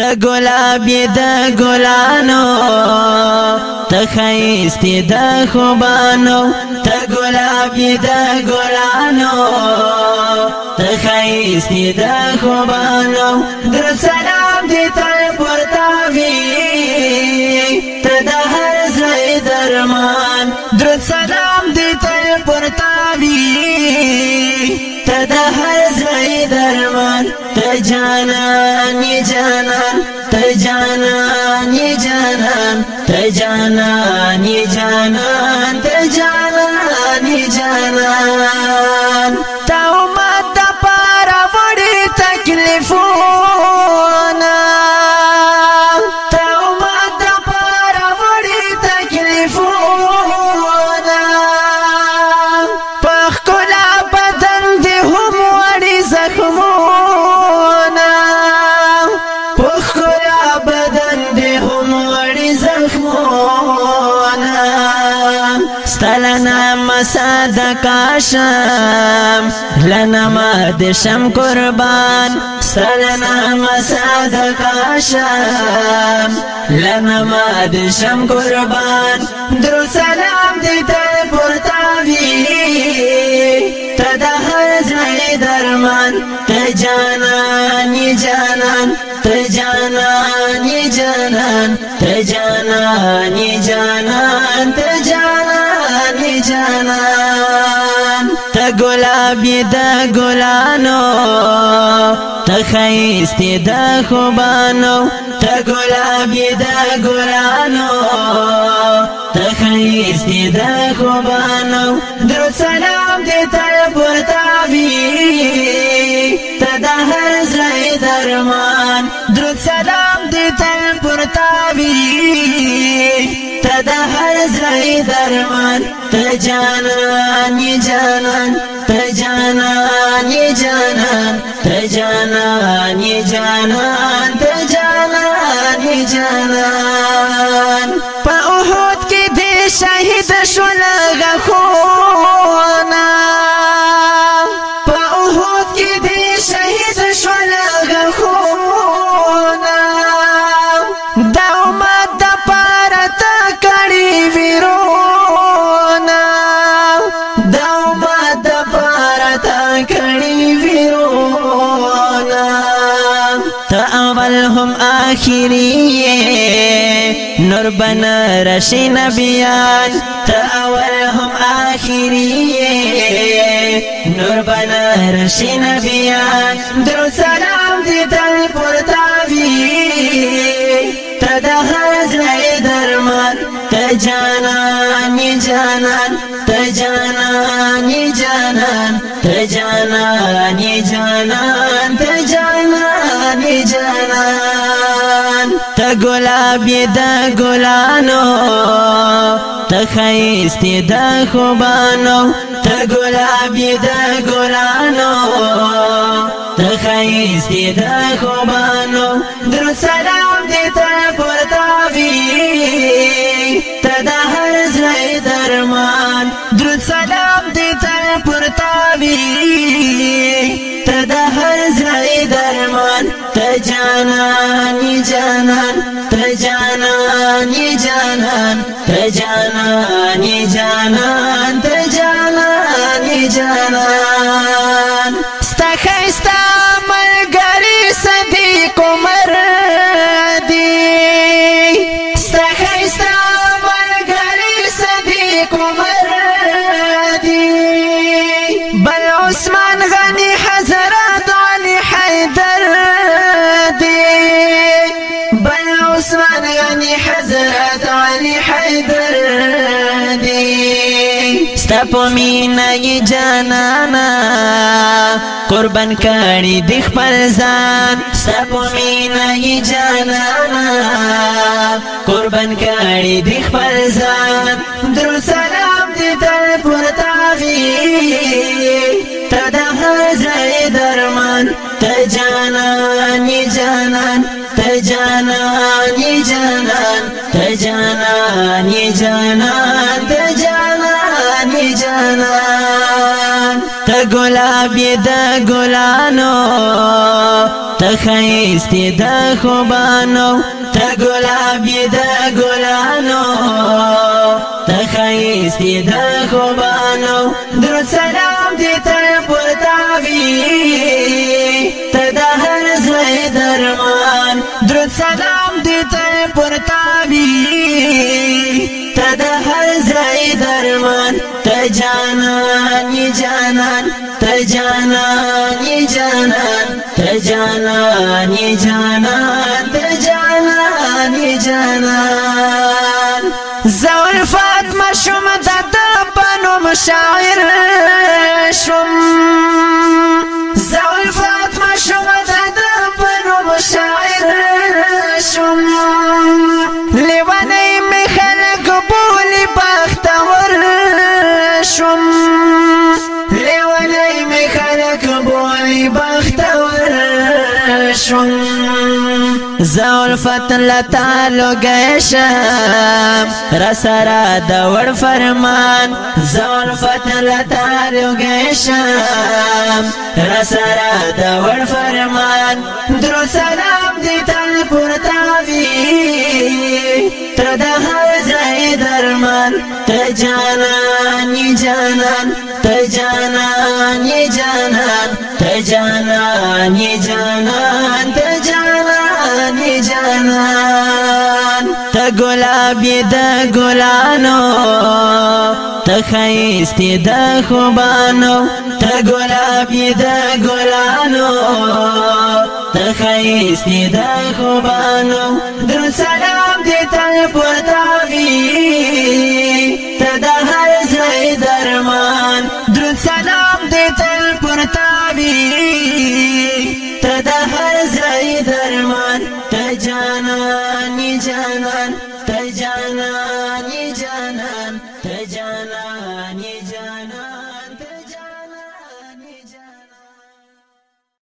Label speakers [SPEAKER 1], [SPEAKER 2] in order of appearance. [SPEAKER 1] د ګلاب د ګلانو ته خیست د خوبانو ته ګلاب د ګلانو ته خیست د خوبانو در سلام دې تل پرتا وی ته د هر ځای درمان در سلام دې تل پرتا وی ته د هر ځای درمان ته جانان جانان ته جانان یې جانان د کاشم لنما د شم قربان سلنما ساد کاشم لنما د شم قربان درو سلام دې ته پورتاوي تد هر ځای درمان ته جانان جانان ته جانان جانان ته جانان جانان ګلاب د ګلانو ته خيست د خوبانو ته ګلاب د ګلانو ته خيست د خوبانو در سلام دې تر پورته وی ته د هر ځای درمان در سلام دې تر پورته وی ته د هر زړی درمان ته جانان یې جانان ته جانان یې جانان ته جانان یې جانان ته هم آخری نور بنا رشی نبیان تا اول هم آخری نور بنا رشی نبیان درو سلام دی دل پرتاوی تا دا حضر درمان تا جانانی جانان تا جانانی جانان تا جانانی جانان تا جانان ګلاب د ګلانو ته خیست د خوبانو ته ګلاب د ګلانو ته خیست د خوبانو در سلام دې ته پرتا وی ته د هر ځای درمان در سلام جانان ته جانان یې جانان ته جانان یې جانان ته جانان یې جانان ستا خیستا ملګری صدیق عمر دی ستا خیستا ملګری صدیق عمر دی بل عثمان عثمان یعنی حضرت علی حیدر دی ستا په مینا یې جانانا قربان کړي د خپل ځان ستا په مینا یې جانانا قربان کړي د خپل ځان جانان ته جانان ی جانان ته جانان ی جانان ته جانان ی جانان ته ګلاب د ګلانو ته خیست د خوبانو ته ګلاب د ګلانو ته خیست د خوبانو در سلام جانان ته جانان ی جانان ته جانان ی جانان ته جانان ی جانان زور فاطمه شوم د پنوم شاعر شوم الفت لتا لګیشم رسرا د ور فرمان زول فت لتا لګیشم رسرا د ور فرمان درو سلام دی تل پرتاوي تر د هر ځای درمان ته جانان جانان ته جانان جانان ته جانان جانان ته جانان ته ګلاب د ګلانو ته خيست د خوبانو ته ګلاب د ګلانو ته خيست د خوبانو در سلام دې تل پورته جنان